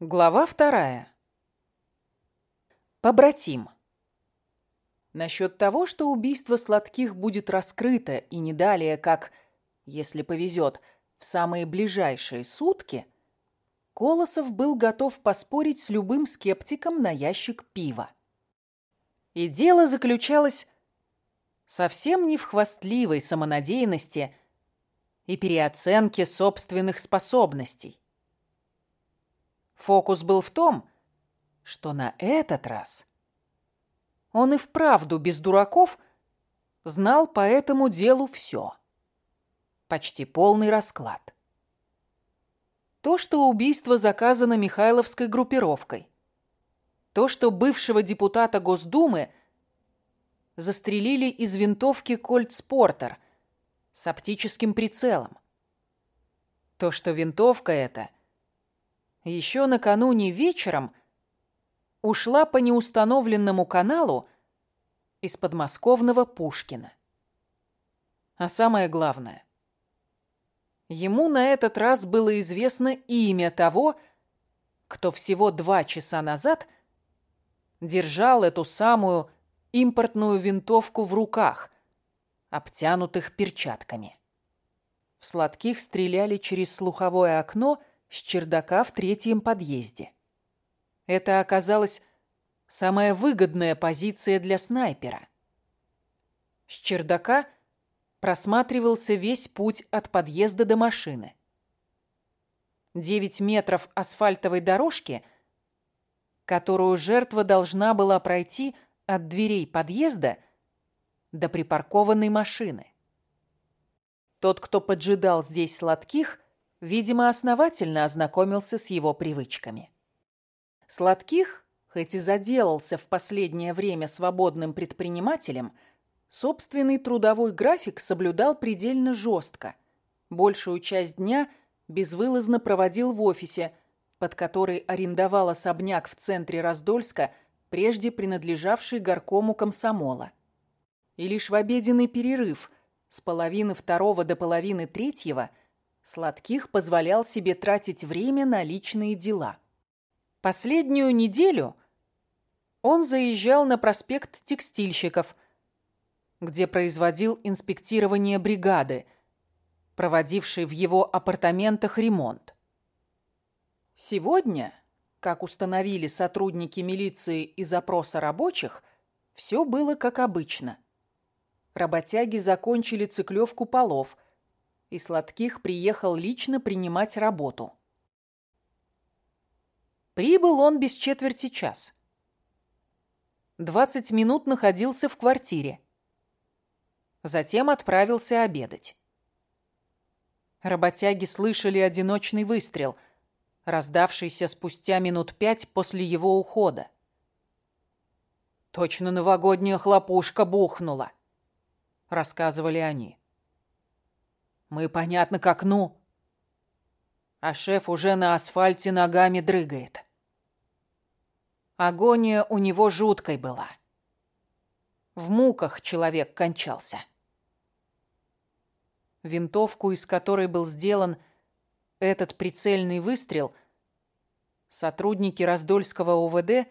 Глава вторая. Побратим. Насчет того, что убийство сладких будет раскрыто и не далее, как, если повезет, в самые ближайшие сутки, Колосов был готов поспорить с любым скептиком на ящик пива. И дело заключалось совсем не в хвастливой самонадеянности и переоценке собственных способностей. Фокус был в том, что на этот раз он и вправду без дураков знал по этому делу все. Почти полный расклад. То, что убийство заказано Михайловской группировкой. То, что бывшего депутата Госдумы застрелили из винтовки Кольт Спортер с оптическим прицелом. То, что винтовка эта – еще накануне вечером ушла по неустановленному каналу из подмосковного Пушкина. А самое главное, ему на этот раз было известно имя того, кто всего два часа назад держал эту самую импортную винтовку в руках, обтянутых перчатками. В сладких стреляли через слуховое окно с чердака в третьем подъезде. Это оказалась самая выгодная позиция для снайпера. С чердака просматривался весь путь от подъезда до машины. Девять метров асфальтовой дорожки, которую жертва должна была пройти от дверей подъезда до припаркованной машины. Тот, кто поджидал здесь сладких, видимо, основательно ознакомился с его привычками. Сладких, хоть и заделался в последнее время свободным предпринимателем, собственный трудовой график соблюдал предельно жестко. Большую часть дня безвылазно проводил в офисе, под который арендовал особняк в центре Раздольска, прежде принадлежавший горкому комсомола. И лишь в обеденный перерыв с половины второго до половины третьего – Сладких позволял себе тратить время на личные дела. Последнюю неделю он заезжал на проспект текстильщиков, где производил инспектирование бригады, проводившей в его апартаментах ремонт. Сегодня, как установили сотрудники милиции из опроса рабочих, все было как обычно. Работяги закончили циклевку полов – и Сладких приехал лично принимать работу. Прибыл он без четверти час. Двадцать минут находился в квартире. Затем отправился обедать. Работяги слышали одиночный выстрел, раздавшийся спустя минут пять после его ухода. «Точно новогодняя хлопушка бухнула», — рассказывали они. Мы, понятно, к окну. А шеф уже на асфальте ногами дрыгает. Агония у него жуткой была. В муках человек кончался. Винтовку, из которой был сделан этот прицельный выстрел, сотрудники Раздольского УВД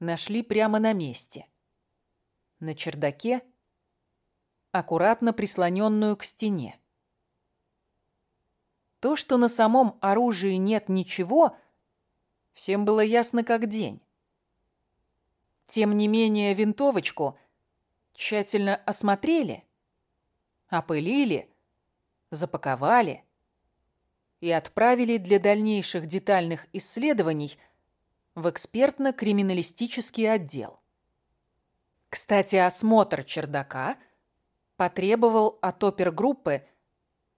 нашли прямо на месте. На чердаке, аккуратно прислоненную к стене. То, что на самом оружии нет ничего, всем было ясно как день. Тем не менее, винтовочку тщательно осмотрели, опылили, запаковали и отправили для дальнейших детальных исследований в экспертно-криминалистический отдел. Кстати, осмотр чердака потребовал от опергруппы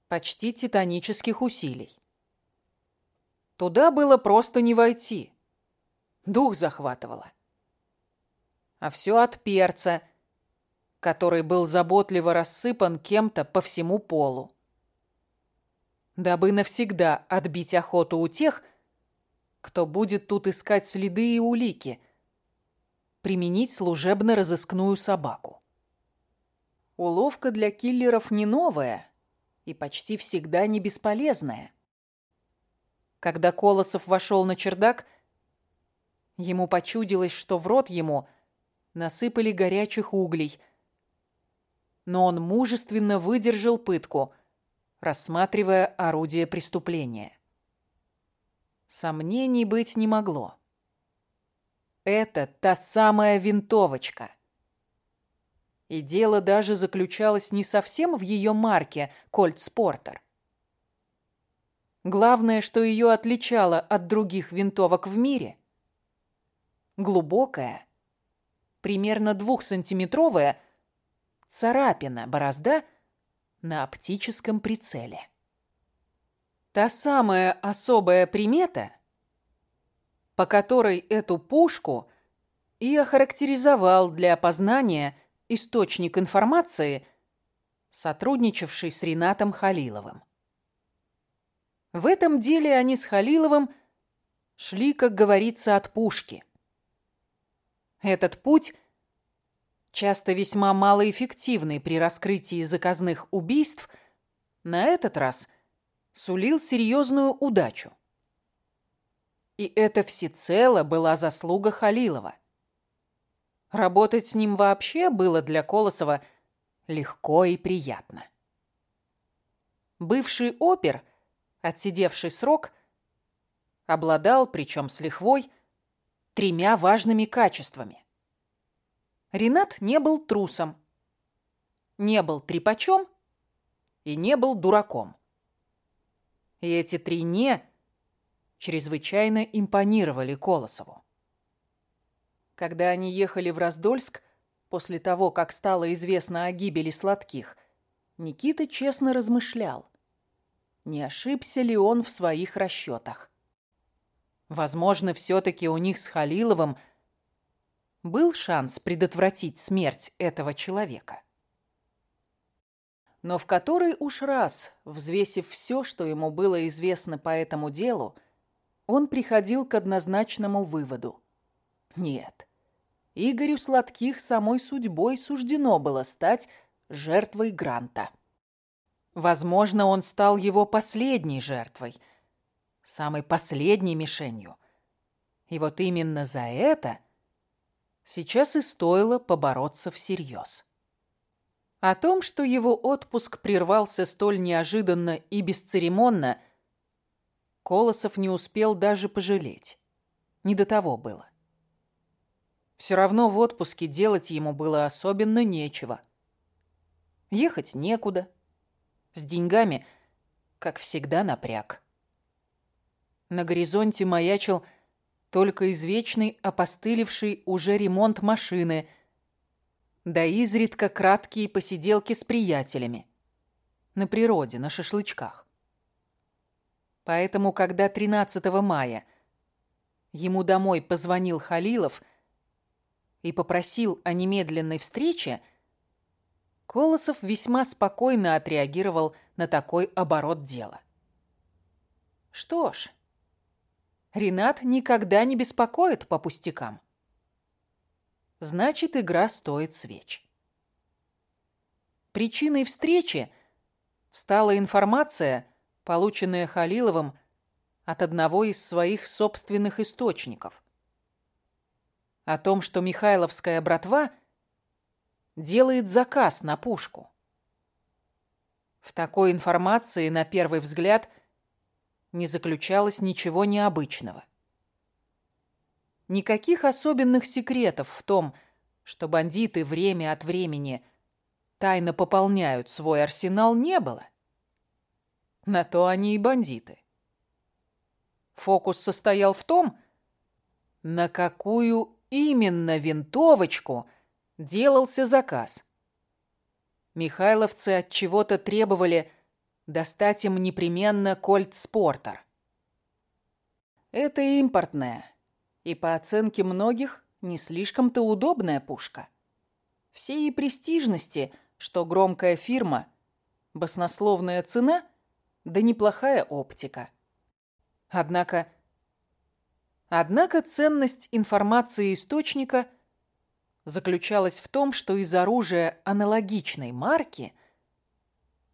почти титанических усилий. Туда было просто не войти. Дух захватывало. А все от перца, который был заботливо рассыпан кем-то по всему полу. Дабы навсегда отбить охоту у тех, кто будет тут искать следы и улики, применить служебно-розыскную собаку. Уловка для киллеров не новая — и почти всегда не бесполезная. Когда Колосов вошел на чердак, ему почудилось, что в рот ему насыпали горячих углей. Но он мужественно выдержал пытку, рассматривая орудие преступления. Сомнений быть не могло. Это та самая винтовочка. И дело даже заключалось не совсем в ее марке «Кольт Спортер». Главное, что ее отличало от других винтовок в мире – глубокая, примерно двухсантиметровая царапина, борозда на оптическом прицеле. Та самая особая примета, по которой эту пушку и охарактеризовал для опознания источник информации, сотрудничавший с Ринатом Халиловым. В этом деле они с Халиловым шли, как говорится, от пушки. Этот путь, часто весьма малоэффективный при раскрытии заказных убийств, на этот раз сулил серьезную удачу. И это всецело была заслуга Халилова. Работать с ним вообще было для Колосова легко и приятно. Бывший опер – отсидевший срок, обладал, причем с лихвой, тремя важными качествами. Ренат не был трусом, не был трепачом и не был дураком. И эти три «не» чрезвычайно импонировали Колосову. Когда они ехали в Раздольск, после того, как стало известно о гибели сладких, Никита честно размышлял не ошибся ли он в своих расчетах. Возможно, все-таки у них с Халиловым был шанс предотвратить смерть этого человека. Но в который уж раз, взвесив все, что ему было известно по этому делу, он приходил к однозначному выводу. Нет, Игорю Сладких самой судьбой суждено было стать жертвой Гранта. Возможно, он стал его последней жертвой, самой последней мишенью. И вот именно за это сейчас и стоило побороться всерьез. О том, что его отпуск прервался столь неожиданно и бесцеремонно, Колосов не успел даже пожалеть. Не до того было. Все равно в отпуске делать ему было особенно нечего. Ехать некуда, с деньгами, как всегда, напряг. На горизонте маячил только извечный опостылевший уже ремонт машины, да изредка краткие посиделки с приятелями. На природе, на шашлычках. Поэтому, когда 13 мая ему домой позвонил Халилов и попросил о немедленной встрече, Колосов весьма спокойно отреагировал на такой оборот дела. Что ж, Ренат никогда не беспокоит по пустякам. Значит, игра стоит свеч. Причиной встречи стала информация, полученная Халиловым от одного из своих собственных источников. О том, что Михайловская братва – делает заказ на пушку. В такой информации, на первый взгляд, не заключалось ничего необычного. Никаких особенных секретов в том, что бандиты время от времени тайно пополняют свой арсенал, не было. На то они и бандиты. Фокус состоял в том, на какую именно винтовочку – делался заказ. Михайловцы от чего-то требовали достать им непременно Кольт Спортер. Это импортная и, по оценке многих, не слишком-то удобная пушка. Всей престижности, что громкая фирма, баснословная цена, да неплохая оптика. Однако... Однако ценность информации источника – заключалась в том, что из оружия аналогичной марки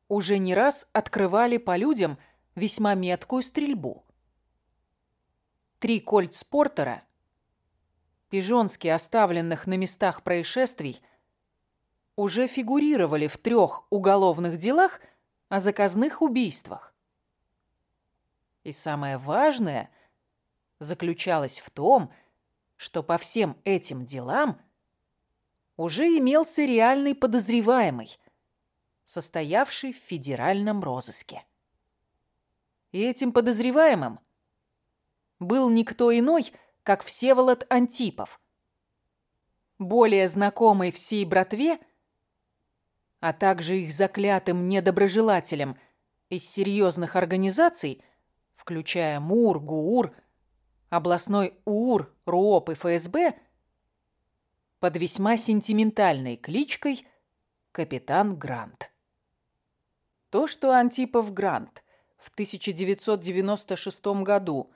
уже не раз открывали по людям весьма меткую стрельбу. три кольт-спортера, пижонски оставленных на местах происшествий, уже фигурировали в трех уголовных делах о заказных убийствах. И самое важное заключалось в том, что по всем этим делам уже имелся реальный подозреваемый, состоявший в федеральном розыске. И этим подозреваемым был никто иной, как Всеволод Антипов, более знакомый всей братве, а также их заклятым недоброжелателям из серьезных организаций, включая МУР, ГУР, областной УР, РУОП и ФСБ, под весьма сентиментальной кличкой «Капитан Грант». То, что Антипов Грант в 1996 году,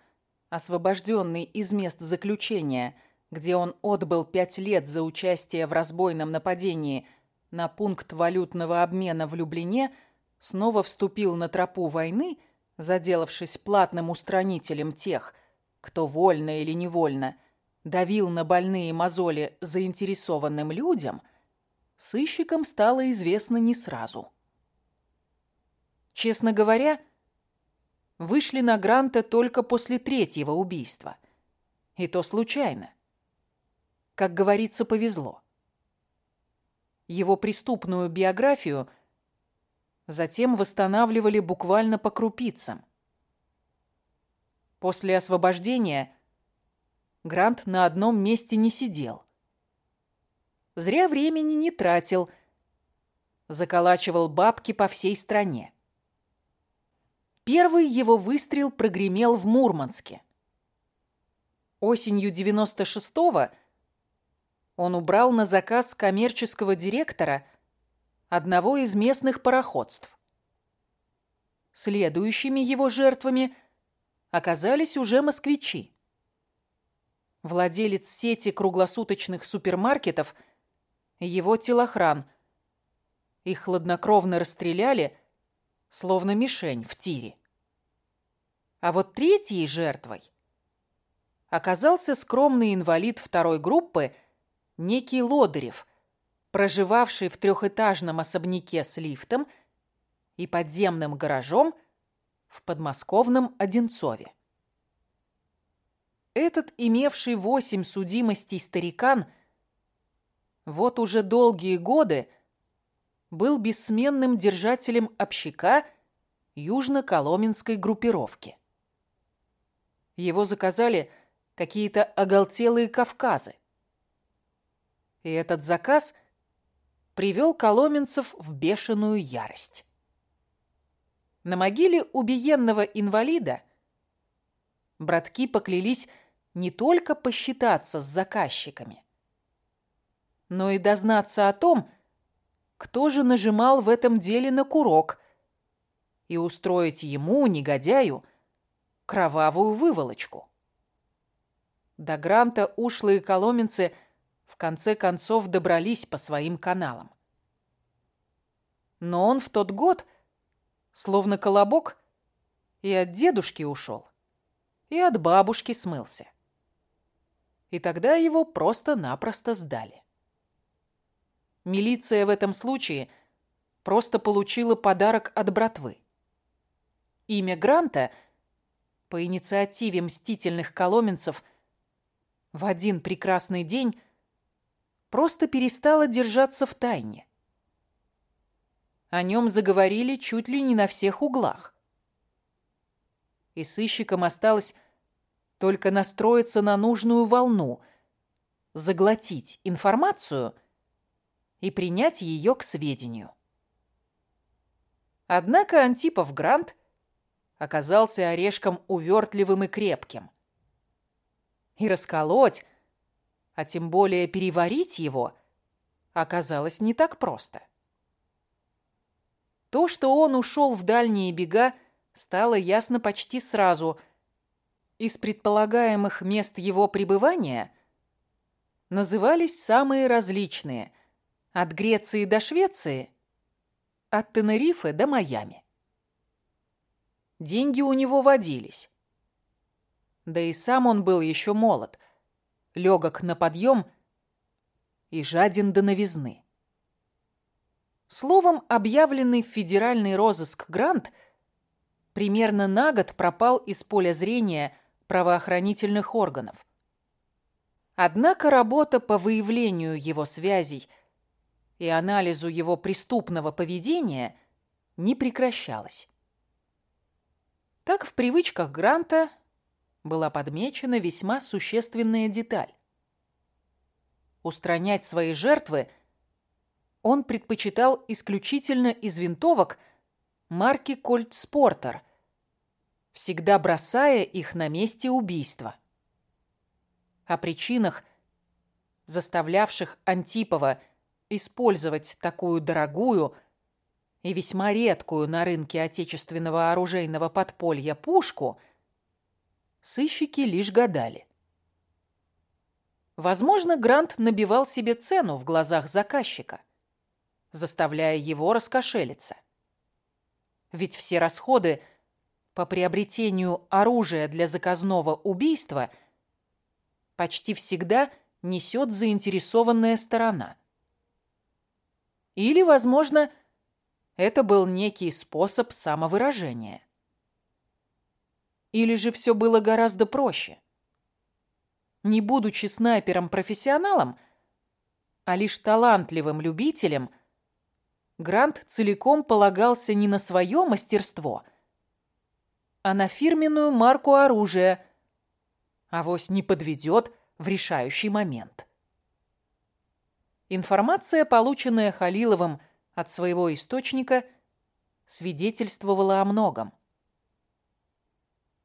освобожденный из мест заключения, где он отбыл пять лет за участие в разбойном нападении на пункт валютного обмена в Люблине, снова вступил на тропу войны, заделавшись платным устранителем тех, кто вольно или невольно давил на больные мозоли заинтересованным людям, сыщикам стало известно не сразу. Честно говоря, вышли на Гранта только после третьего убийства. И то случайно. Как говорится, повезло. Его преступную биографию затем восстанавливали буквально по крупицам. После освобождения Грант на одном месте не сидел. Зря времени не тратил, заколачивал бабки по всей стране. Первый его выстрел прогремел в Мурманске. Осенью 96-го он убрал на заказ коммерческого директора одного из местных пароходств. Следующими его жертвами оказались уже москвичи. Владелец сети круглосуточных супермаркетов, его телохран. Их хладнокровно расстреляли – словно мишень в тире. А вот третьей жертвой оказался скромный инвалид второй группы, некий Лодырев, проживавший в трехэтажном особняке с лифтом и подземным гаражом в подмосковном Одинцове. Этот, имевший восемь судимостей старикан, вот уже долгие годы был бессменным держателем общака южно-коломенской группировки. Его заказали какие-то оголтелые Кавказы. И этот заказ привел коломенцев в бешеную ярость. На могиле убиенного инвалида братки поклялись не только посчитаться с заказчиками, но и дознаться о том, кто же нажимал в этом деле на курок и устроить ему, негодяю, кровавую выволочку. До Гранта ушлые коломенцы в конце концов добрались по своим каналам. Но он в тот год, словно колобок, и от дедушки ушел, и от бабушки смылся. И тогда его просто-напросто сдали. Милиция в этом случае просто получила подарок от братвы. Имя Гранта по инициативе мстительных коломенцев в один прекрасный день просто перестало держаться в тайне. О нем заговорили чуть ли не на всех углах. И сыщикам осталось только настроиться на нужную волну, заглотить информацию – и принять ее к сведению. Однако Антипов Грант оказался орешком увертливым и крепким. И расколоть, а тем более переварить его, оказалось не так просто. То, что он ушел в дальние бега, стало ясно почти сразу. Из предполагаемых мест его пребывания назывались самые различные, от Греции до Швеции, от Тенерифе до Майами. Деньги у него водились. Да и сам он был еще молод, легок на подъем и жаден до новизны. Словом, объявленный в федеральный розыск Грант примерно на год пропал из поля зрения правоохранительных органов. Однако работа по выявлению его связей и анализу его преступного поведения не прекращалась. Так в привычках Гранта была подмечена весьма существенная деталь. Устранять свои жертвы он предпочитал исключительно из винтовок марки Кольт Спортер, всегда бросая их на месте убийства. О причинах, заставлявших Антипова использовать такую дорогую и весьма редкую на рынке отечественного оружейного подполья пушку, сыщики лишь гадали. Возможно, Грант набивал себе цену в глазах заказчика, заставляя его раскошелиться. Ведь все расходы по приобретению оружия для заказного убийства почти всегда несет заинтересованная сторона. Или, возможно, это был некий способ самовыражения. Или же все было гораздо проще. Не будучи снайпером-профессионалом, а лишь талантливым любителем, Грант целиком полагался не на свое мастерство, а на фирменную марку оружия, авось не подведет в решающий момент. Информация, полученная Халиловым от своего источника, свидетельствовала о многом.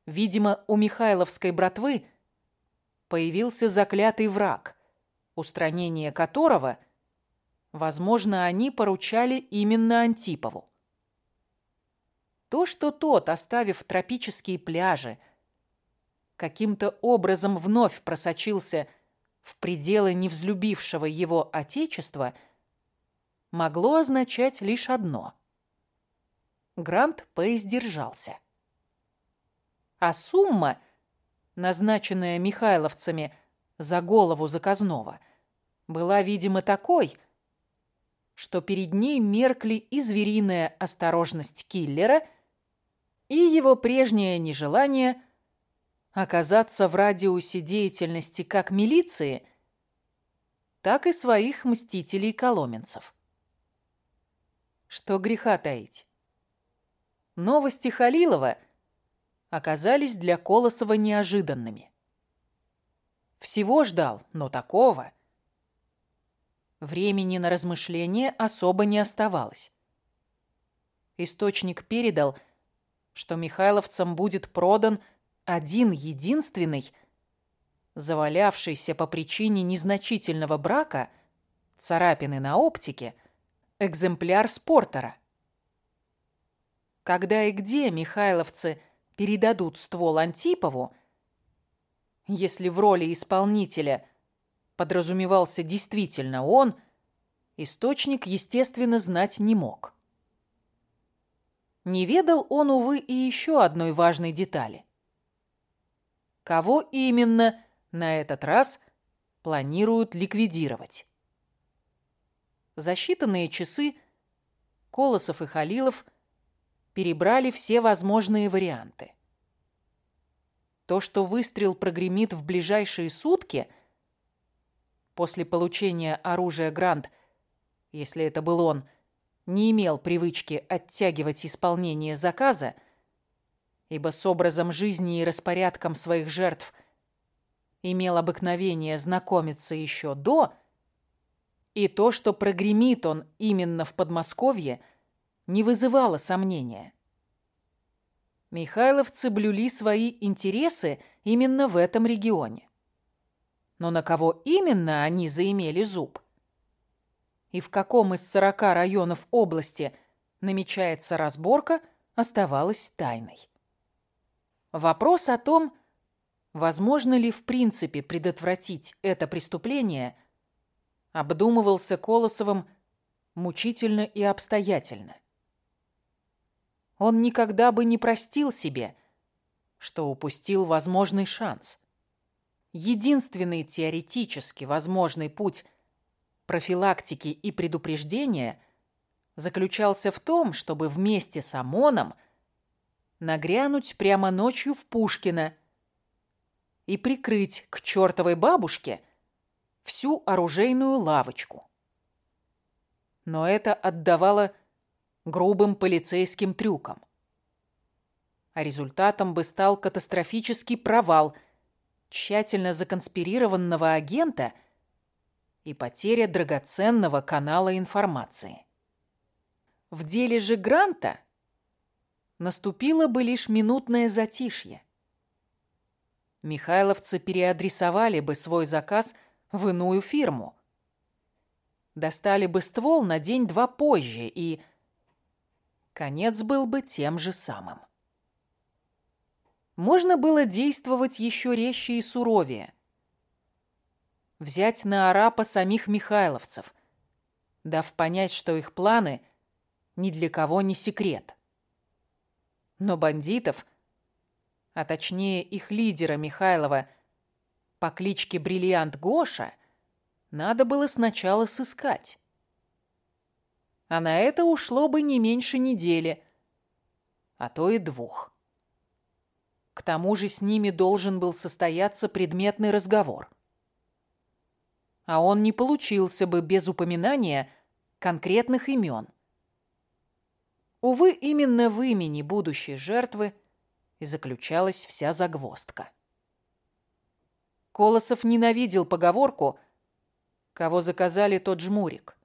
Видимо, у Михайловской братвы появился заклятый враг, устранение которого, возможно, они поручали именно Антипову. То, что тот, оставив тропические пляжи, каким-то образом вновь просочился в пределы невзлюбившего его отечества, могло означать лишь одно. Грант поиздержался. А сумма, назначенная михайловцами за голову заказного, была, видимо, такой, что перед ней меркли и звериная осторожность киллера, и его прежнее нежелание – оказаться в радиусе деятельности как милиции, так и своих мстителей-коломенцев. Что греха таить. Новости Халилова оказались для Колосова неожиданными. Всего ждал, но такого. Времени на размышления особо не оставалось. Источник передал, что михайловцам будет продан один единственный, завалявшийся по причине незначительного брака, царапины на оптике, экземпляр спортера. Когда и где михайловцы передадут ствол Антипову, если в роли исполнителя подразумевался действительно он, источник, естественно, знать не мог. Не ведал он, увы, и еще одной важной детали. Кого именно на этот раз планируют ликвидировать? За считанные часы Колосов и Халилов перебрали все возможные варианты. То, что выстрел прогремит в ближайшие сутки после получения оружия Грант, если это был он, не имел привычки оттягивать исполнение заказа, ибо с образом жизни и распорядком своих жертв имел обыкновение знакомиться еще до, и то, что прогремит он именно в Подмосковье, не вызывало сомнения. Михайловцы блюли свои интересы именно в этом регионе. Но на кого именно они заимели зуб? И в каком из сорока районов области намечается разборка, оставалось тайной. Вопрос о том, возможно ли в принципе предотвратить это преступление, обдумывался Колосовым мучительно и обстоятельно. Он никогда бы не простил себе что упустил возможный шанс. Единственный теоретически возможный путь профилактики и предупреждения заключался в том, чтобы вместе с ОМОНом нагрянуть прямо ночью в Пушкино и прикрыть к чертовой бабушке всю оружейную лавочку. Но это отдавало грубым полицейским трюкам. А результатом бы стал катастрофический провал тщательно законспирированного агента и потеря драгоценного канала информации. В деле же Гранта наступило бы лишь минутное затишье. Михайловцы переадресовали бы свой заказ в иную фирму. Достали бы ствол на день-два позже, и конец был бы тем же самым. Можно было действовать еще резче и суровее. Взять на арапа самих михайловцев, дав понять, что их планы ни для кого не секрет. Но бандитов, а точнее их лидера Михайлова по кличке Бриллиант Гоша, надо было сначала сыскать. А на это ушло бы не меньше недели, а то и двух. К тому же с ними должен был состояться предметный разговор. А он не получился бы без упоминания конкретных имен. Увы, именно в имени будущей жертвы и заключалась вся загвоздка. Колосов ненавидел поговорку «Кого заказали, тот жмурик».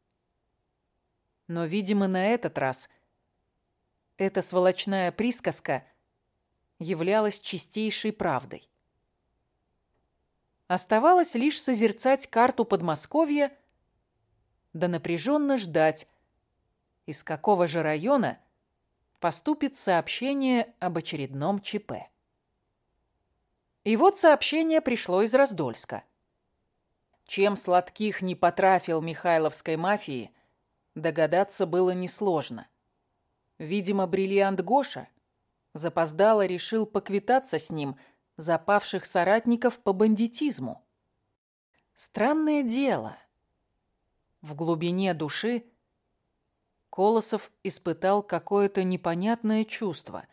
Но, видимо, на этот раз эта сволочная присказка являлась чистейшей правдой. Оставалось лишь созерцать карту Подмосковья да напряженно ждать, из какого же района поступит сообщение об очередном ЧП. И вот сообщение пришло из Раздольска. Чем сладких не потрафил Михайловской мафии, догадаться было несложно. Видимо, бриллиант Гоша запоздало решил поквитаться с ним за павших соратников по бандитизму. Странное дело. В глубине души Колосов испытал какое-то непонятное чувство,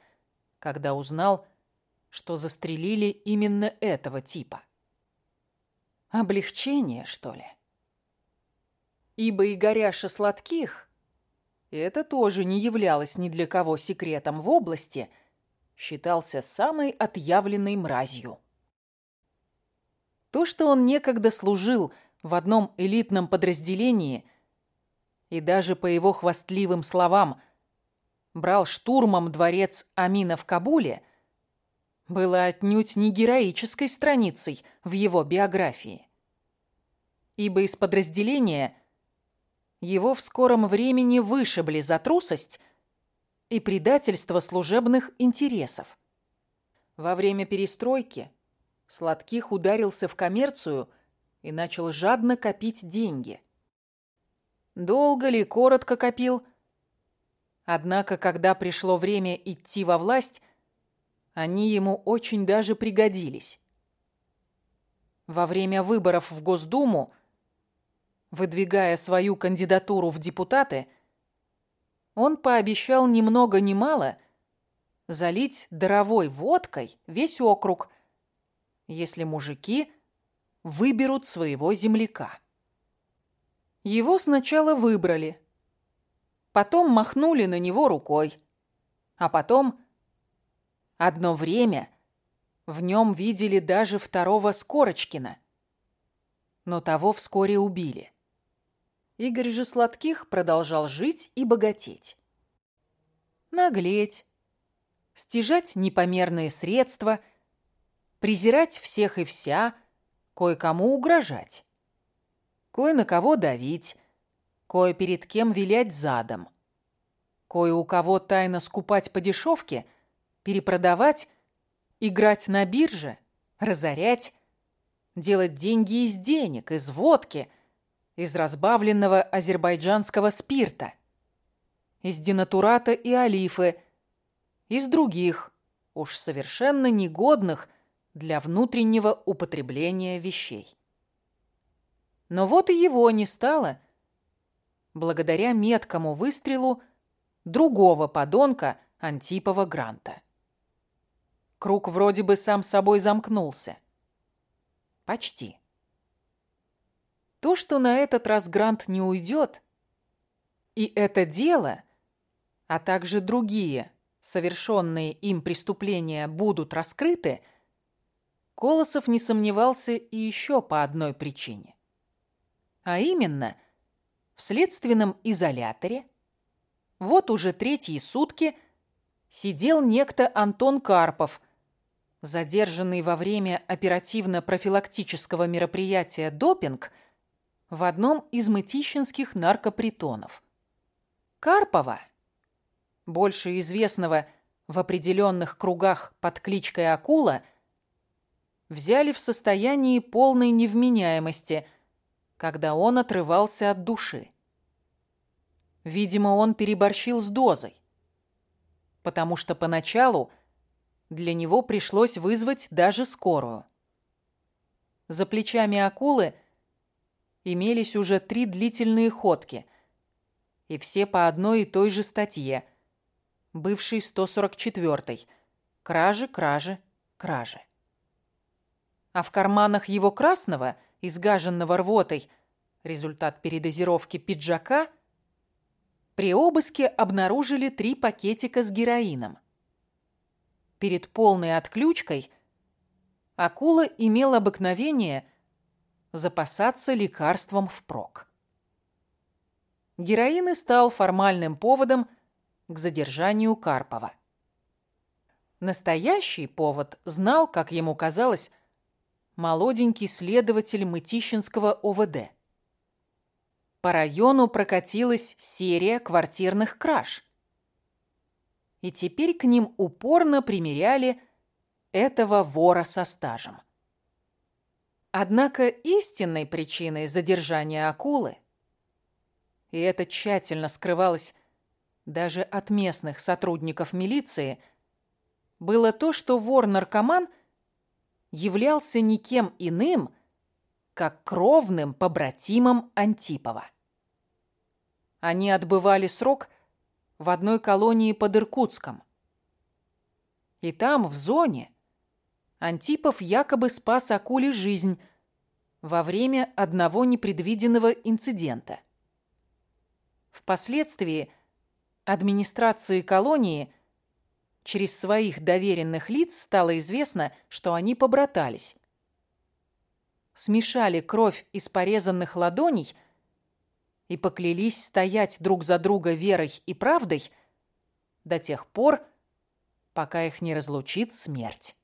когда узнал, что застрелили именно этого типа. Облегчение, что ли? Ибо Игоряша Сладких, это тоже не являлось ни для кого секретом в области, считался самой отъявленной мразью. То, что он некогда служил в одном элитном подразделении – и даже по его хвастливым словам брал штурмом дворец Амина в Кабуле, было отнюдь не героической страницей в его биографии. Ибо из подразделения его в скором времени вышибли за трусость и предательство служебных интересов. Во время перестройки Сладких ударился в коммерцию и начал жадно копить деньги – Долго ли, коротко копил. Однако, когда пришло время идти во власть, они ему очень даже пригодились. Во время выборов в Госдуму, выдвигая свою кандидатуру в депутаты, он пообещал ни много ни мало залить даровой водкой весь округ, если мужики выберут своего земляка. Его сначала выбрали, потом махнули на него рукой, а потом одно время в нем видели даже второго Скорочкина, но того вскоре убили. Игорь же Сладких продолжал жить и богатеть. Наглеть, стяжать непомерные средства, презирать всех и вся, кое-кому угрожать кое на кого давить, кое перед кем вилять задом, кое у кого тайно скупать по дешевке, перепродавать, играть на бирже, разорять, делать деньги из денег, из водки, из разбавленного азербайджанского спирта, из денатурата и олифы, из других уж совершенно негодных для внутреннего употребления вещей. Но вот и его не стало, благодаря меткому выстрелу другого подонка Антипова Гранта. Круг вроде бы сам собой замкнулся. Почти. То, что на этот раз Грант не уйдет, и это дело, а также другие совершенные им преступления будут раскрыты, Колосов не сомневался и еще по одной причине. А именно, в следственном изоляторе вот уже третьи сутки сидел некто Антон Карпов, задержанный во время оперативно-профилактического мероприятия «Допинг» в одном из мытищинских наркопритонов. Карпова, больше известного в определенных кругах под кличкой Акула, взяли в состоянии полной невменяемости, когда он отрывался от души. Видимо, он переборщил с дозой, потому что поначалу для него пришлось вызвать даже скорую. За плечами акулы имелись уже три длительные ходки, и все по одной и той же статье, бывшей 144-й «Кражи, кражи, кражи». А в карманах его красного, изгаженного рвотой, результат передозировки пиджака, при обыске обнаружили три пакетика с героином. Перед полной отключкой акула имел обыкновение запасаться лекарством впрок. Героин стал формальным поводом к задержанию Карпова. Настоящий повод знал, как ему казалось, молоденький следователь Мытищинского ОВД. По району прокатилась серия квартирных краж. И теперь к ним упорно примеряли этого вора со стажем. Однако истинной причиной задержания акулы, и это тщательно скрывалось даже от местных сотрудников милиции, было то, что вор-наркоман являлся никем иным, как кровным побратимом Антипова. Они отбывали срок в одной колонии под Иркутском. И там, в зоне, Антипов якобы спас акуле жизнь во время одного непредвиденного инцидента. Впоследствии администрации колонии через своих доверенных лиц стало известно, что они побратались. Смешали кровь из порезанных ладоней и поклялись стоять друг за друга верой и правдой до тех пор, пока их не разлучит смерть.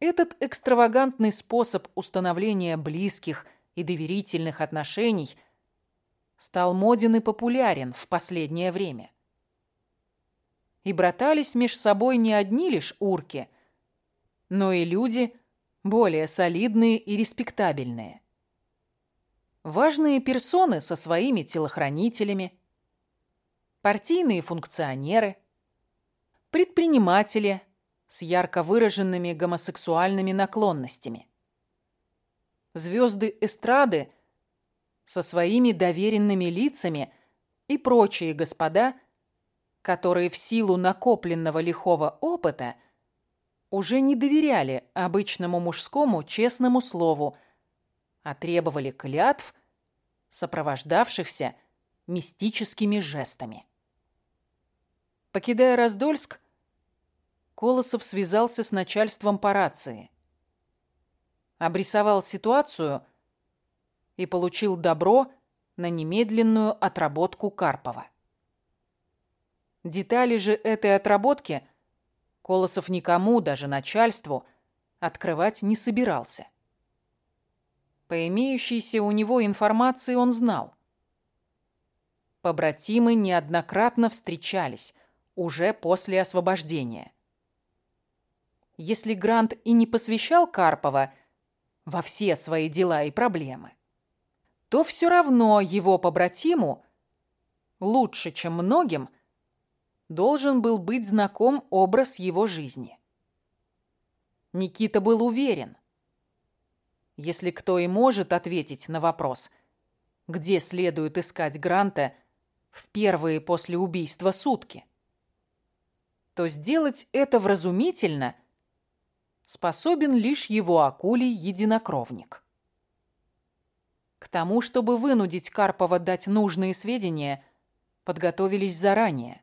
Этот экстравагантный способ установления близких и доверительных отношений стал моден и популярен в последнее время. И братались меж собой не одни лишь урки, но и люди более солидные и респектабельные. Важные персоны со своими телохранителями, партийные функционеры, предприниматели – с ярко выраженными гомосексуальными наклонностями. Звезды эстрады со своими доверенными лицами и прочие господа, которые в силу накопленного лихого опыта уже не доверяли обычному мужскому честному слову, а требовали клятв, сопровождавшихся мистическими жестами. Покидая Раздольск, Колосов связался с начальством по рации. Обрисовал ситуацию и получил добро на немедленную отработку Карпова. Детали же этой отработки Колосов никому, даже начальству, открывать не собирался. По имеющейся у него информации он знал. Побратимы неоднократно встречались уже после освобождения. Если Грант и не посвящал Карпова во все свои дела и проблемы, то все равно его побратиму лучше, чем многим, должен был быть знаком образ его жизни. Никита был уверен, если кто и может ответить на вопрос, где следует искать Гранта в первые после убийства сутки, то сделать это вразумительно способен лишь его акулий единокровник. К тому, чтобы вынудить Карпова дать нужные сведения, подготовились заранее.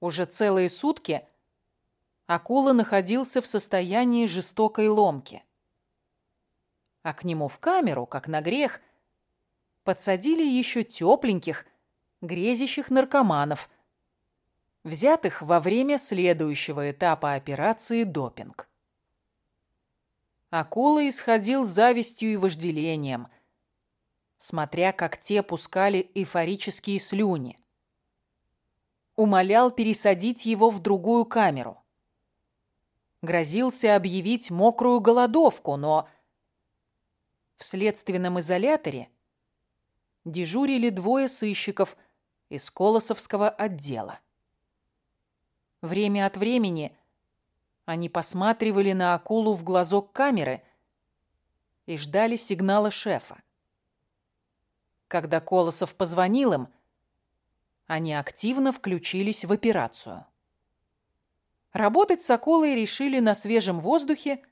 Уже целые сутки акула находился в состоянии жестокой ломки. А к нему в камеру, как на грех, подсадили еще тепленьких, грезящих наркоманов, взятых во время следующего этапа операции «Допинг». Акула исходил завистью и вожделением, смотря как те пускали эйфорические слюни умолял пересадить его в другую камеру. Грозился объявить мокрую голодовку, но в следственном изоляторе дежурили двое сыщиков из Колосовского отдела. Время от времени они посматривали на акулу в глазок камеры и ждали сигнала шефа. Когда Колосов позвонил им, они активно включились в операцию. Работать с акулой решили на свежем воздухе,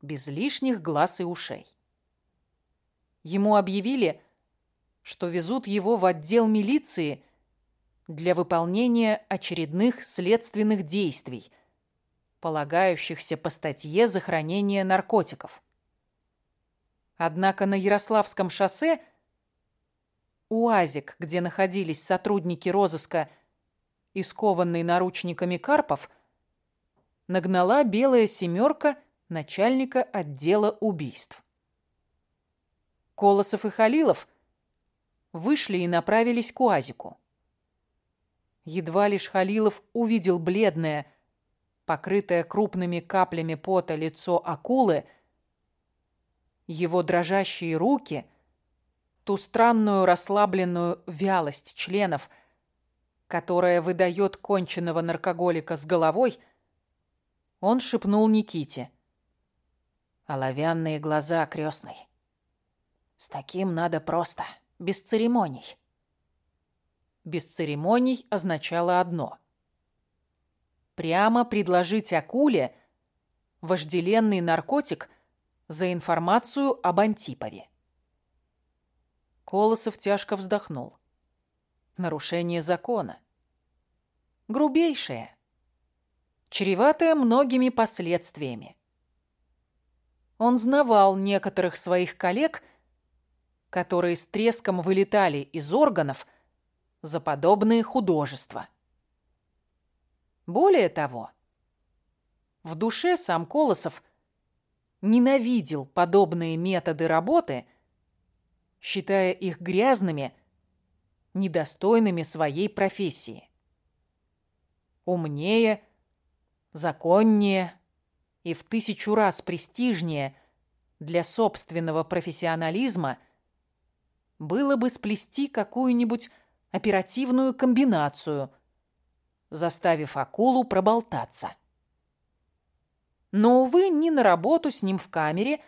без лишних глаз и ушей. Ему объявили, что везут его в отдел милиции для выполнения очередных следственных действий, полагающихся по статье за хранение наркотиков. Однако на Ярославском шоссе УАЗик, где находились сотрудники розыска и скованный наручниками Карпов, нагнала белая семерка начальника отдела убийств. Колосов и Халилов вышли и направились к УАЗику. Едва лишь Халилов увидел бледное, покрытое крупными каплями пота лицо акулы, его дрожащие руки — ту странную расслабленную вялость членов, которая выдает конченного наркоголика с головой, он шепнул Никите. Оловянные глаза крестной. С таким надо просто, без церемоний. Без церемоний означало одно. Прямо предложить акуле вожделенный наркотик за информацию об Антипове. Колосов тяжко вздохнул. Нарушение закона. Грубейшее. Чреватое многими последствиями. Он знавал некоторых своих коллег, которые с треском вылетали из органов за подобные художества. Более того, в душе сам Колосов ненавидел подобные методы работы – считая их грязными, недостойными своей профессии. Умнее, законнее и в тысячу раз престижнее для собственного профессионализма было бы сплести какую-нибудь оперативную комбинацию, заставив акулу проболтаться. Но, увы, ни на работу с ним в камере,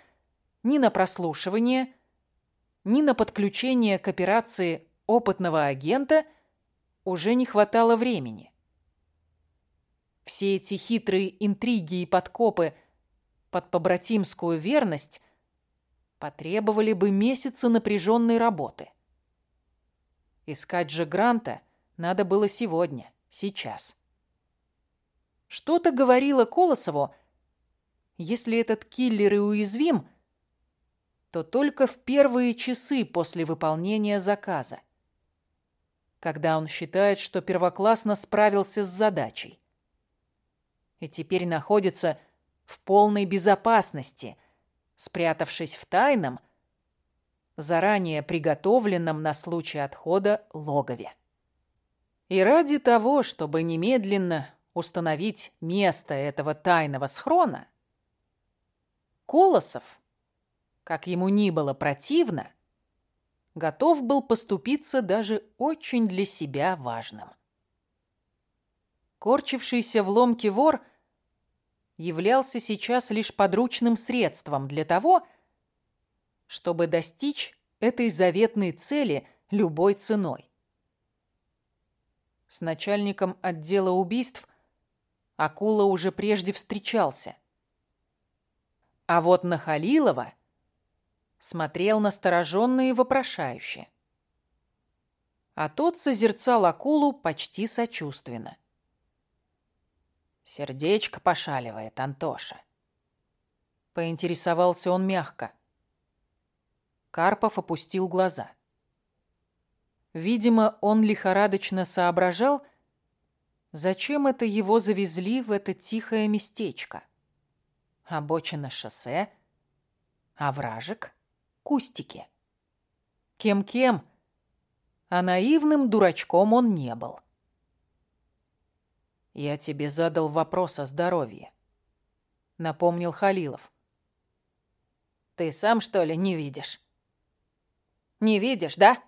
ни на прослушивание – ни на подключение к операции опытного агента уже не хватало времени. Все эти хитрые интриги и подкопы под побратимскую верность потребовали бы месяца напряженной работы. Искать же Гранта надо было сегодня, сейчас. Что-то говорило Колосову, если этот киллер и уязвим – то только в первые часы после выполнения заказа, когда он считает, что первоклассно справился с задачей. И теперь находится в полной безопасности, спрятавшись в тайном, заранее приготовленном на случай отхода логове. И ради того, чтобы немедленно установить место этого тайного схрона, Колосов – как ему ни было противно, готов был поступиться даже очень для себя важным. Корчившийся в ломке вор являлся сейчас лишь подручным средством для того, чтобы достичь этой заветной цели любой ценой. С начальником отдела убийств Акула уже прежде встречался. А вот на Халилова смотрел настороженно и вопрошающе. А тот созерцал Акулу почти сочувственно. Сердечко пошаливает Антоша. Поинтересовался он мягко. Карпов опустил глаза. Видимо, он лихорадочно соображал, зачем это его завезли в это тихое местечко. Обочина шоссе, овражек, кустики. Кем-кем, а наивным дурачком он не был. «Я тебе задал вопрос о здоровье», — напомнил Халилов. «Ты сам, что ли, не видишь?» «Не видишь, да?»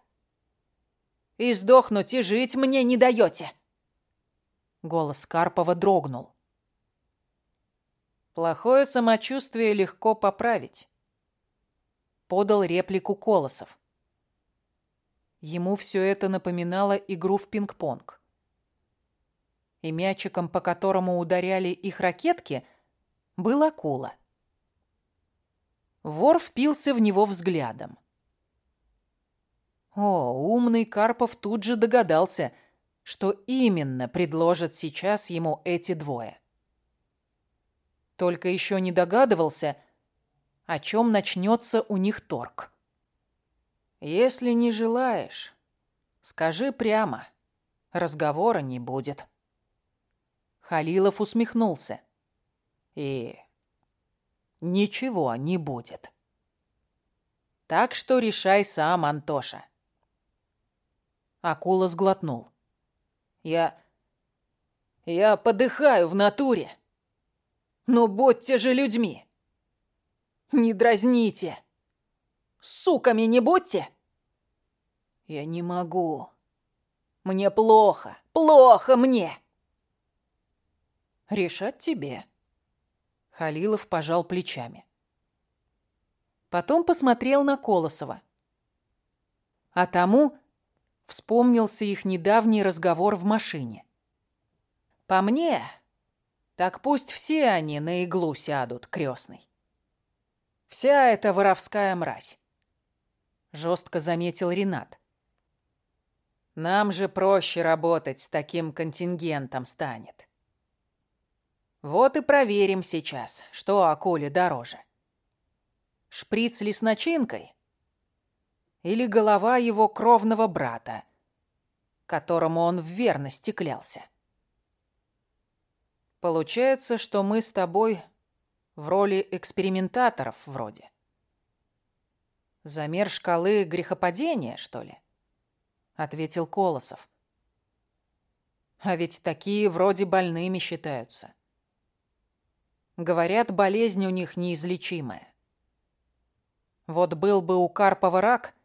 «И сдохнуть, и жить мне не даете!» Голос Карпова дрогнул. «Плохое самочувствие легко поправить», — подал реплику Колосов. Ему все это напоминало игру в пинг-понг и мячиком, по которому ударяли их ракетки, был акула. Вор впился в него взглядом. О, умный Карпов тут же догадался, что именно предложат сейчас ему эти двое. Только еще не догадывался, о чем начнется у них торг. «Если не желаешь, скажи прямо, разговора не будет». Халилов усмехнулся. И ничего не будет. Так что решай сам, Антоша. Акула сглотнул. Я... Я подыхаю в натуре. Но будьте же людьми. Не дразните. Суками не будьте. Я не могу. Мне плохо. Плохо мне. Решать тебе. Халилов пожал плечами. Потом посмотрел на Колосова. А тому вспомнился их недавний разговор в машине. По мне, так пусть все они на иглу сядут, крестный. Вся эта воровская мразь. Жестко заметил Ренат. Нам же проще работать с таким контингентом станет. Вот и проверим сейчас, что акуле дороже. Шприц ли с начинкой? Или голова его кровного брата, которому он в верности клялся? Получается, что мы с тобой в роли экспериментаторов вроде. Замер шкалы грехопадения, что ли? Ответил Колосов. А ведь такие вроде больными считаются. Говорят, болезнь у них неизлечимая. Вот был бы у Карпова рак,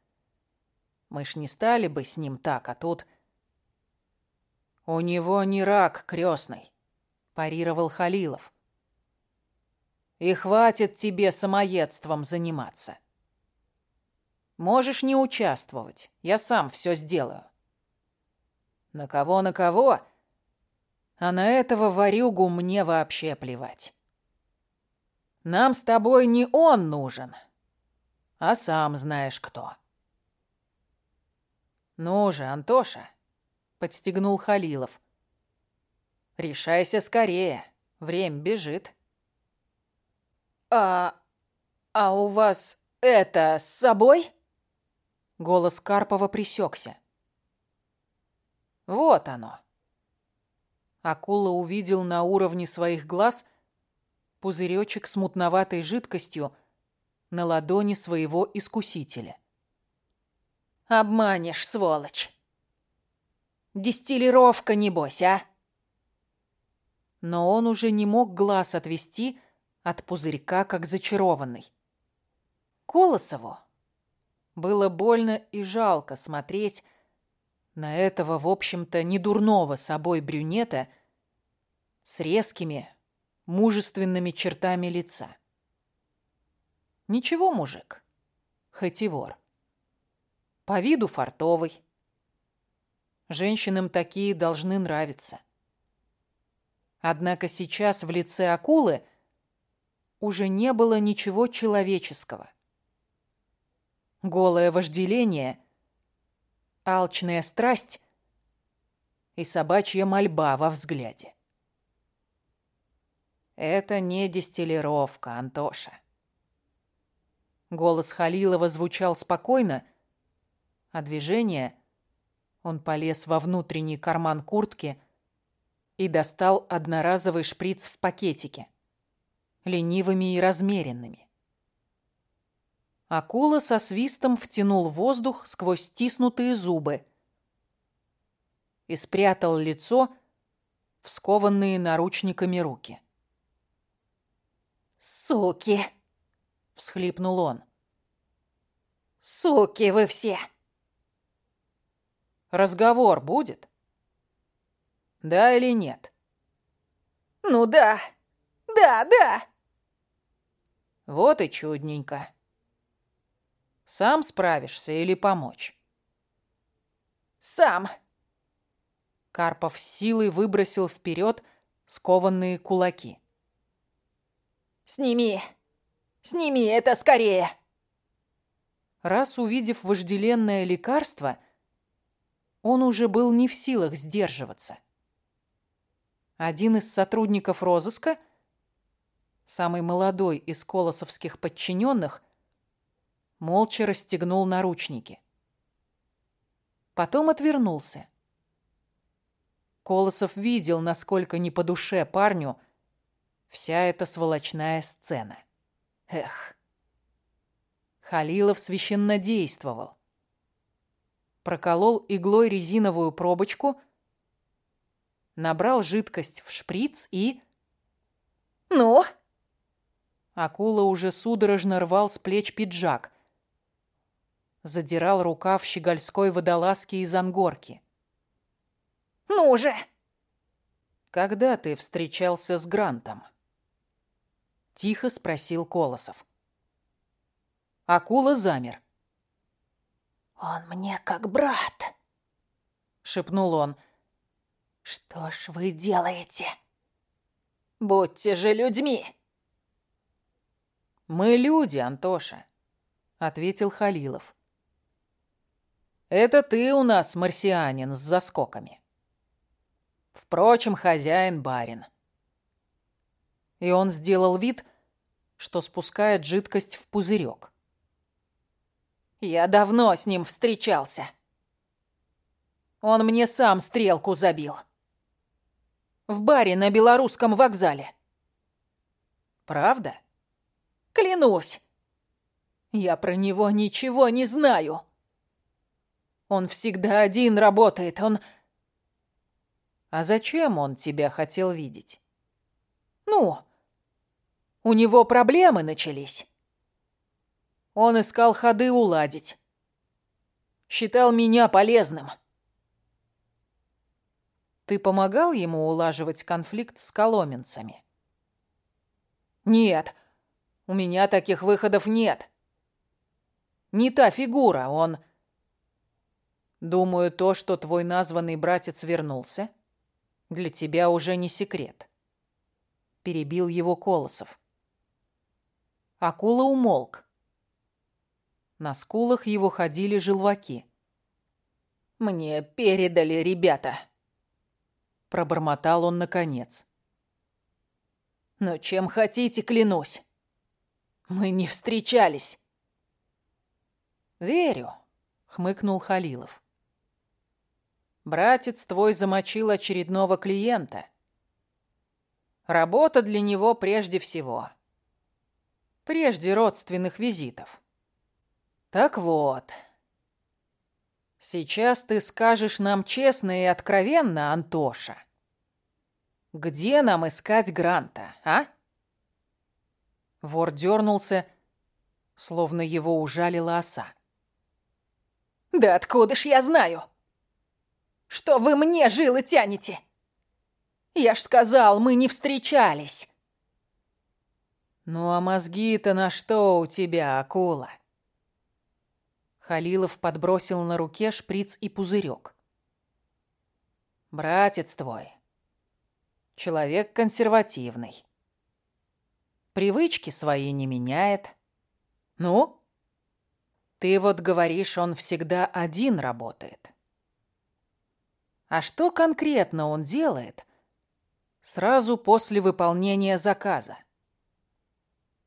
мы ж не стали бы с ним так, а тут... У него не рак крестный, парировал Халилов. И хватит тебе самоедством заниматься. Можешь не участвовать, я сам все сделаю. На кого, на кого, а на этого варюгу мне вообще плевать. Нам с тобой не он нужен, а сам знаешь кто. Ну же, Антоша, подстегнул Халилов. Решайся скорее, время бежит. А... а у вас это с собой? Голос Карпова присекся. Вот оно. Акула увидел на уровне своих глаз пузыречек с мутноватой жидкостью на ладони своего искусителя. «Обманешь, сволочь! Дистиллировка, небось, а?» Но он уже не мог глаз отвести от пузырька, как зачарованный. Колосову было больно и жалко смотреть на этого, в общем-то, недурного собой брюнета с резкими, мужественными чертами лица. Ничего, мужик, хоть и вор. По виду фартовый. Женщинам такие должны нравиться. Однако сейчас в лице акулы уже не было ничего человеческого. Голое вожделение, алчная страсть и собачья мольба во взгляде. Это не дистиллировка, Антоша. Голос Халилова звучал спокойно, а движение... Он полез во внутренний карман куртки и достал одноразовый шприц в пакетике, ленивыми и размеренными. Акула со свистом втянул воздух сквозь стиснутые зубы и спрятал лицо в скованные наручниками руки. «Суки!» — всхлипнул он. «Суки вы все!» «Разговор будет? Да или нет?» «Ну да, да, да!» «Вот и чудненько. Сам справишься или помочь?» «Сам!» Карпов силой выбросил вперед скованные кулаки. Сними! Сними это скорее!» Раз увидев вожделенное лекарство, он уже был не в силах сдерживаться. Один из сотрудников розыска, самый молодой из колосовских подчиненных, молча расстегнул наручники. Потом отвернулся. Колосов видел, насколько не по душе парню – Вся эта сволочная сцена. Эх. Халилов священно действовал. Проколол иглой резиновую пробочку, набрал жидкость в шприц и... «Ну?» Акула уже судорожно рвал с плеч пиджак. Задирал рукав щегольской водолазки из ангорки. «Ну же!» «Когда ты встречался с Грантом?» Тихо спросил Колосов. Акула замер. «Он мне как брат», — шепнул он. «Что ж вы делаете? Будьте же людьми!» «Мы люди, Антоша», — ответил Халилов. «Это ты у нас марсианин с заскоками. Впрочем, хозяин барин и он сделал вид, что спускает жидкость в пузырек. «Я давно с ним встречался. Он мне сам стрелку забил. В баре на Белорусском вокзале». «Правда?» «Клянусь. Я про него ничего не знаю. Он всегда один работает, он...» «А зачем он тебя хотел видеть?» «Ну, у него проблемы начались. Он искал ходы уладить. Считал меня полезным. Ты помогал ему улаживать конфликт с коломенцами? Нет, у меня таких выходов нет. Не та фигура, он... Думаю, то, что твой названный братец вернулся, для тебя уже не секрет. Перебил его Колосов. Акула умолк. На скулах его ходили желваки. «Мне передали ребята», — пробормотал он наконец. «Но чем хотите, клянусь. Мы не встречались». «Верю», — хмыкнул Халилов. «Братец твой замочил очередного клиента. Работа для него прежде всего» прежде родственных визитов. Так вот, сейчас ты скажешь нам честно и откровенно, Антоша, где нам искать Гранта, а? Вор дернулся, словно его ужалила оса. «Да откуда ж я знаю? Что вы мне жилы тянете? Я ж сказал, мы не встречались!» «Ну а мозги-то на что у тебя, акула?» Халилов подбросил на руке шприц и пузырек. «Братец твой. Человек консервативный. Привычки свои не меняет. Ну?» Ты вот говоришь, он всегда один работает. А что конкретно он делает сразу после выполнения заказа?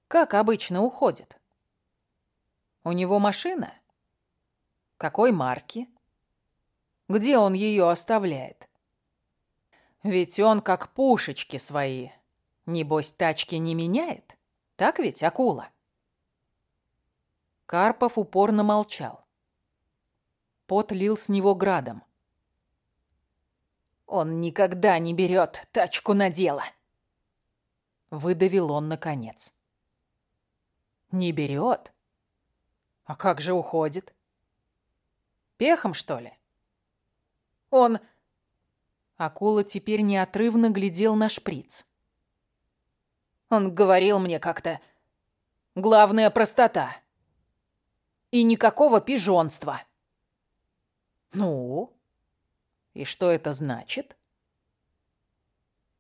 Как обычно уходит? У него машина? Какой марки? Где он ее оставляет? Ведь он как пушечки свои. Небось, тачки не меняет? Так ведь, акула? Карпов упорно молчал. Пот лил с него градом. «Он никогда не берет тачку на дело!» Выдавил он наконец. «Не берет? А как же уходит? Пехом, что ли?» «Он...» Акула теперь неотрывно глядел на шприц. «Он говорил мне как-то... Главная простота!» И никакого пижонства. Ну? И что это значит?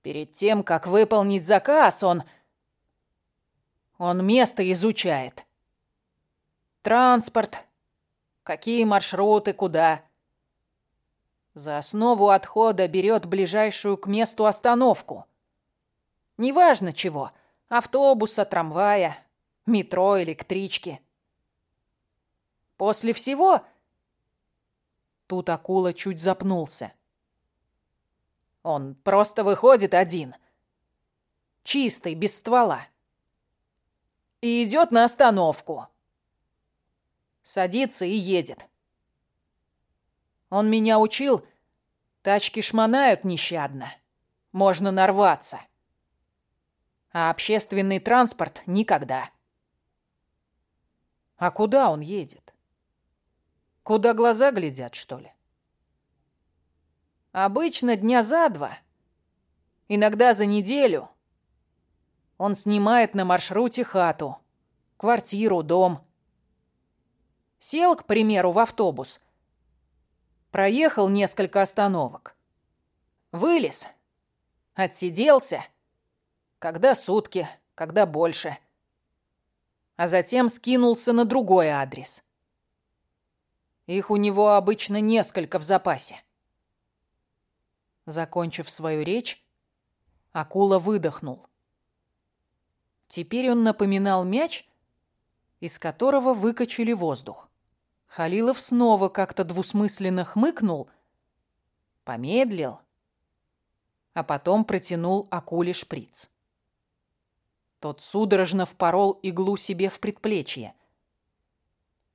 Перед тем, как выполнить заказ, он... Он место изучает. Транспорт. Какие маршруты, куда. За основу отхода берет ближайшую к месту остановку. Неважно чего. Автобуса, трамвая, метро, электрички. После всего...» Тут акула чуть запнулся. «Он просто выходит один. Чистый, без ствола. И идет на остановку. Садится и едет. Он меня учил, тачки шмонают нещадно. Можно нарваться. А общественный транспорт никогда. А куда он едет? Куда глаза глядят, что ли? Обычно дня за два, иногда за неделю. Он снимает на маршруте хату, квартиру, дом. Сел, к примеру, в автобус. Проехал несколько остановок. Вылез. Отсиделся. Когда сутки, когда больше. А затем скинулся на другой адрес. Их у него обычно несколько в запасе. Закончив свою речь, акула выдохнул. Теперь он напоминал мяч, из которого выкачали воздух. Халилов снова как-то двусмысленно хмыкнул, помедлил, а потом протянул акуле шприц. Тот судорожно впорол иглу себе в предплечье –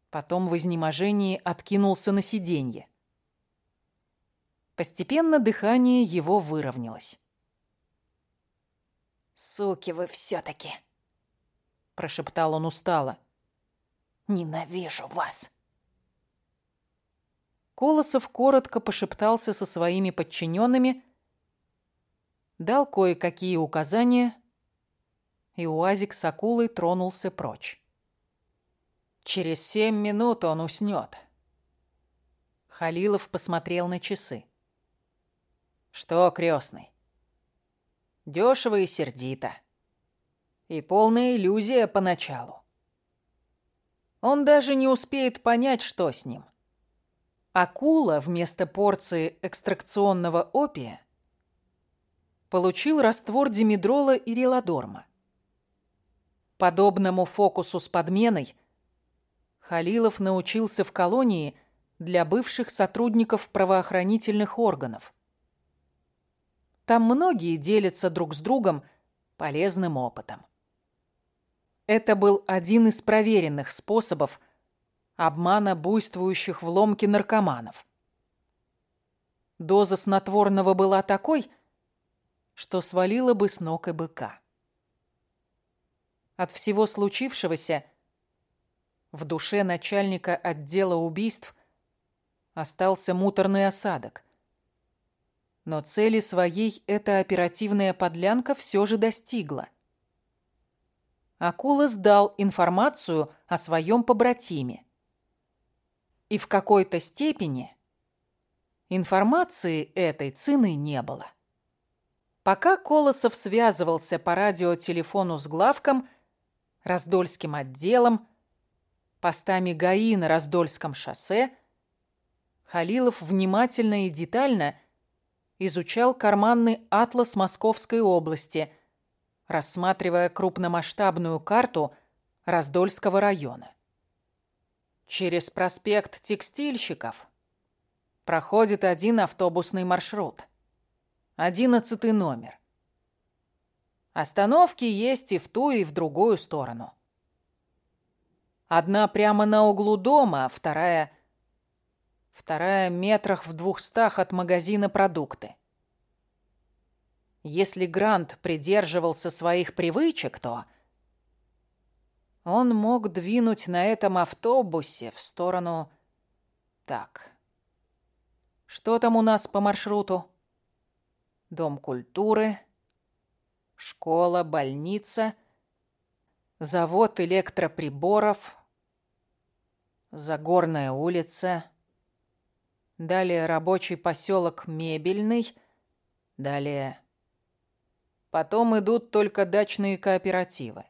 Потом в изнеможении откинулся на сиденье. Постепенно дыхание его выровнялось. «Суки вы все-таки!» – прошептал он устало. «Ненавижу вас!» Колосов коротко пошептался со своими подчиненными, дал кое-какие указания, и УАЗик с акулой тронулся прочь. Через семь минут он уснет. Халилов посмотрел на часы. Что, крестный? Дешево и сердито. И полная иллюзия поначалу. Он даже не успеет понять, что с ним. Акула вместо порции экстракционного опия получил раствор димедрола и релодорма. Подобному фокусу с подменой Халилов научился в колонии для бывших сотрудников правоохранительных органов. Там многие делятся друг с другом полезным опытом. Это был один из проверенных способов обмана буйствующих в ломке наркоманов. Доза снотворного была такой, что свалила бы с ног и быка. От всего случившегося – в душе начальника отдела убийств остался муторный осадок. Но цели своей эта оперативная подлянка все же достигла. Акула сдал информацию о своем побратиме. И в какой-то степени информации этой цены не было. Пока Колосов связывался по радиотелефону с главком, Раздольским отделом, постами ГАИ на Раздольском шоссе, Халилов внимательно и детально изучал карманный атлас Московской области, рассматривая крупномасштабную карту Раздольского района. Через проспект Текстильщиков проходит один автобусный маршрут. Одиннадцатый номер. Остановки есть и в ту, и в другую сторону. Одна прямо на углу дома, а вторая... Вторая метрах в двухстах от магазина продукты. Если Грант придерживался своих привычек, то... Он мог двинуть на этом автобусе в сторону... Так. Что там у нас по маршруту? Дом культуры, школа, больница, завод электроприборов, Загорная улица, далее рабочий поселок Мебельный, далее... Потом идут только дачные кооперативы.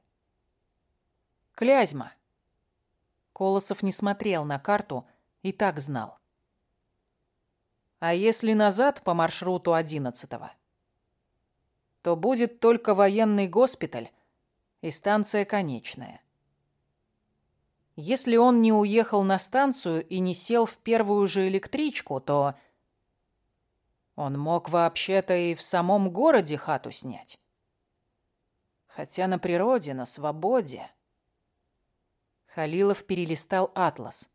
Клязьма. Колосов не смотрел на карту и так знал. А если назад по маршруту одиннадцатого, то будет только военный госпиталь и станция конечная. Если он не уехал на станцию и не сел в первую же электричку, то он мог вообще-то и в самом городе хату снять. Хотя на природе, на свободе... Халилов перелистал атлас.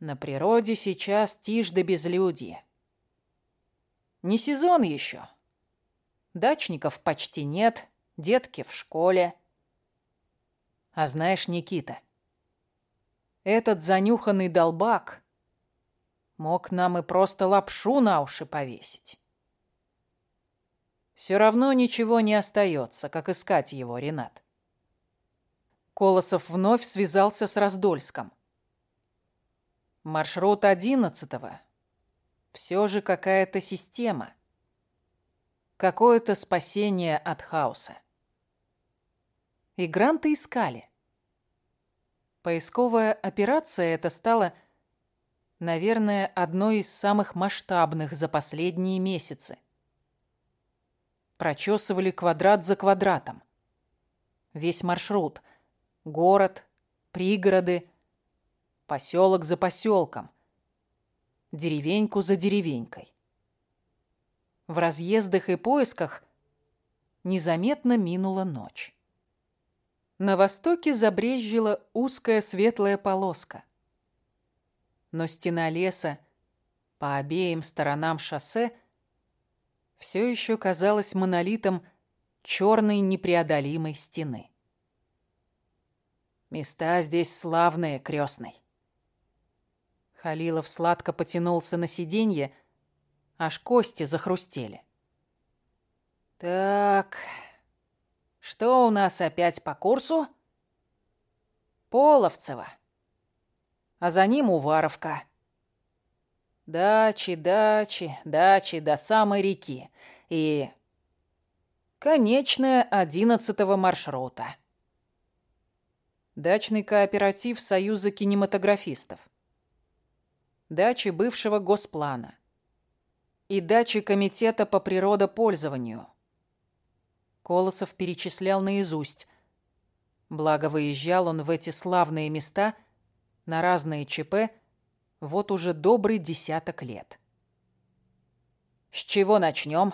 На природе сейчас тишь да безлюдье. Не сезон еще. Дачников почти нет, детки в школе. А знаешь, Никита, этот занюханный долбак мог нам и просто лапшу на уши повесить. Все равно ничего не остается, как искать его, Ренат. Колосов вновь связался с Раздольском. Маршрут одиннадцатого. Все же какая-то система. Какое-то спасение от хаоса. И гранты искали. Поисковая операция эта стала, наверное, одной из самых масштабных за последние месяцы. Прочесывали квадрат за квадратом. Весь маршрут – город, пригороды, поселок за поселком, деревеньку за деревенькой. В разъездах и поисках незаметно минула ночь. На востоке забрезжила узкая светлая полоска. Но стена леса по обеим сторонам шоссе все еще казалась монолитом черной непреодолимой стены. Места здесь славные, крестный. Халилов сладко потянулся на сиденье, аж кости захрустели. Так, что у нас опять по курсу? Половцево. А за ним Уваровка. Дачи, дачи, дачи до самой реки. И конечная одиннадцатого маршрута дачный кооператив Союза кинематографистов, дачи бывшего госплана и дачи Комитета по природопользованию. Колосов перечислял наизусть. Благо выезжал он в эти славные места на разные ЧП вот уже добрый десяток лет. С чего начнем?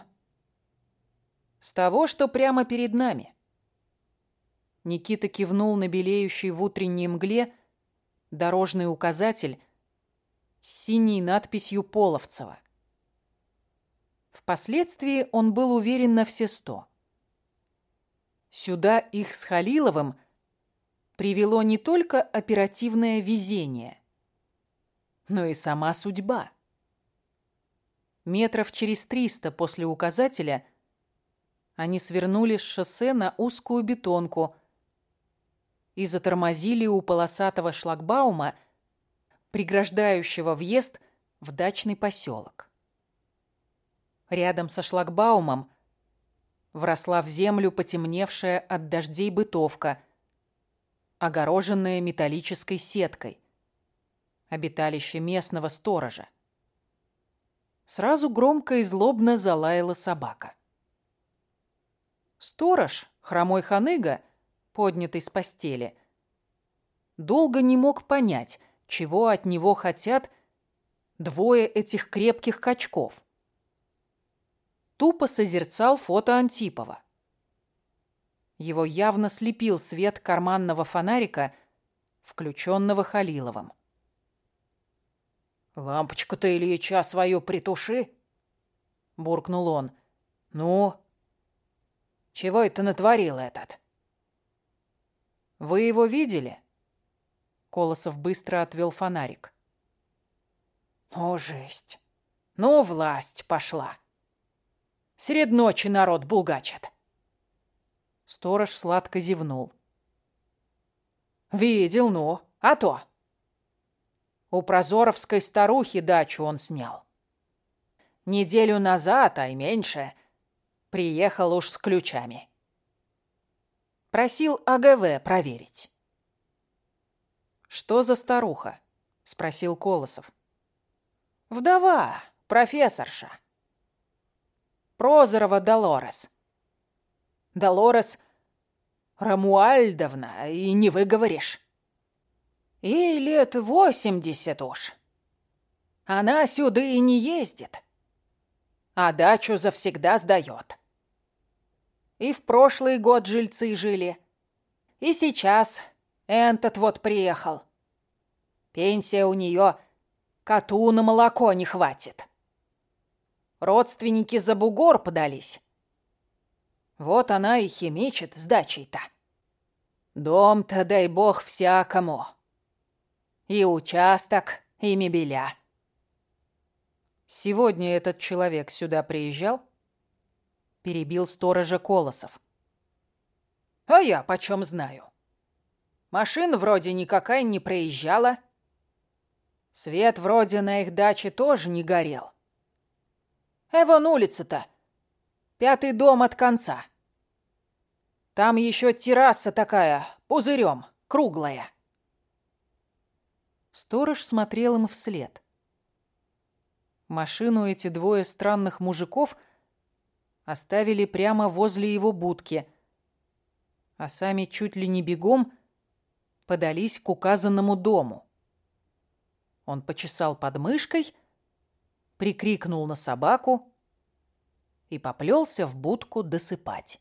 С того, что прямо перед нами. Никита кивнул на белеющий в утренней мгле дорожный указатель с синей надписью «Половцева». Впоследствии он был уверен на все сто. Сюда их с Халиловым привело не только оперативное везение, но и сама судьба. Метров через триста после указателя они свернули с шоссе на узкую бетонку и затормозили у полосатого шлагбаума, преграждающего въезд в дачный поселок. Рядом со шлагбаумом вросла в землю потемневшая от дождей бытовка, огороженная металлической сеткой, обиталище местного сторожа. Сразу громко и злобно залаяла собака. Сторож, хромой ханыга, поднятый с постели, долго не мог понять, чего от него хотят двое этих крепких качков. Тупо созерцал фото Антипова. Его явно слепил свет карманного фонарика, включенного Халиловым. «Лампочку-то Ильича свою притуши!» — буркнул он. «Ну? Чего это натворил этот?» «Вы его видели?» Колосов быстро отвел фонарик. «Ну, жесть! Ну, власть пошла! Сред ночи народ булгачит!» Сторож сладко зевнул. «Видел, ну, а то!» У Прозоровской старухи дачу он снял. Неделю назад, а и меньше, приехал уж с ключами. Просил АГВ проверить. «Что за старуха?» — спросил Колосов. «Вдова, профессорша. Прозорова Долорес. Долорес Рамуальдовна, и не выговоришь. Ей лет восемьдесят уж. Она сюда и не ездит. А дачу завсегда сдает. И в прошлый год жильцы жили. И сейчас этот вот приехал. Пенсия у нее коту на молоко не хватит. Родственники за бугор подались. Вот она и химичит с дачей-то. Дом-то, дай бог, всякому. И участок, и мебеля. Сегодня этот человек сюда приезжал? Перебил сторожа Колосов. А я почем знаю? Машин вроде никакая не проезжала. Свет вроде на их даче тоже не горел. Э, вон улица-то. Пятый дом от конца. Там еще терраса такая, пузырем, круглая. Сторож смотрел им вслед. Машину эти двое странных мужиков оставили прямо возле его будки, а сами чуть ли не бегом подались к указанному дому. Он почесал подмышкой, прикрикнул на собаку и поплелся в будку досыпать.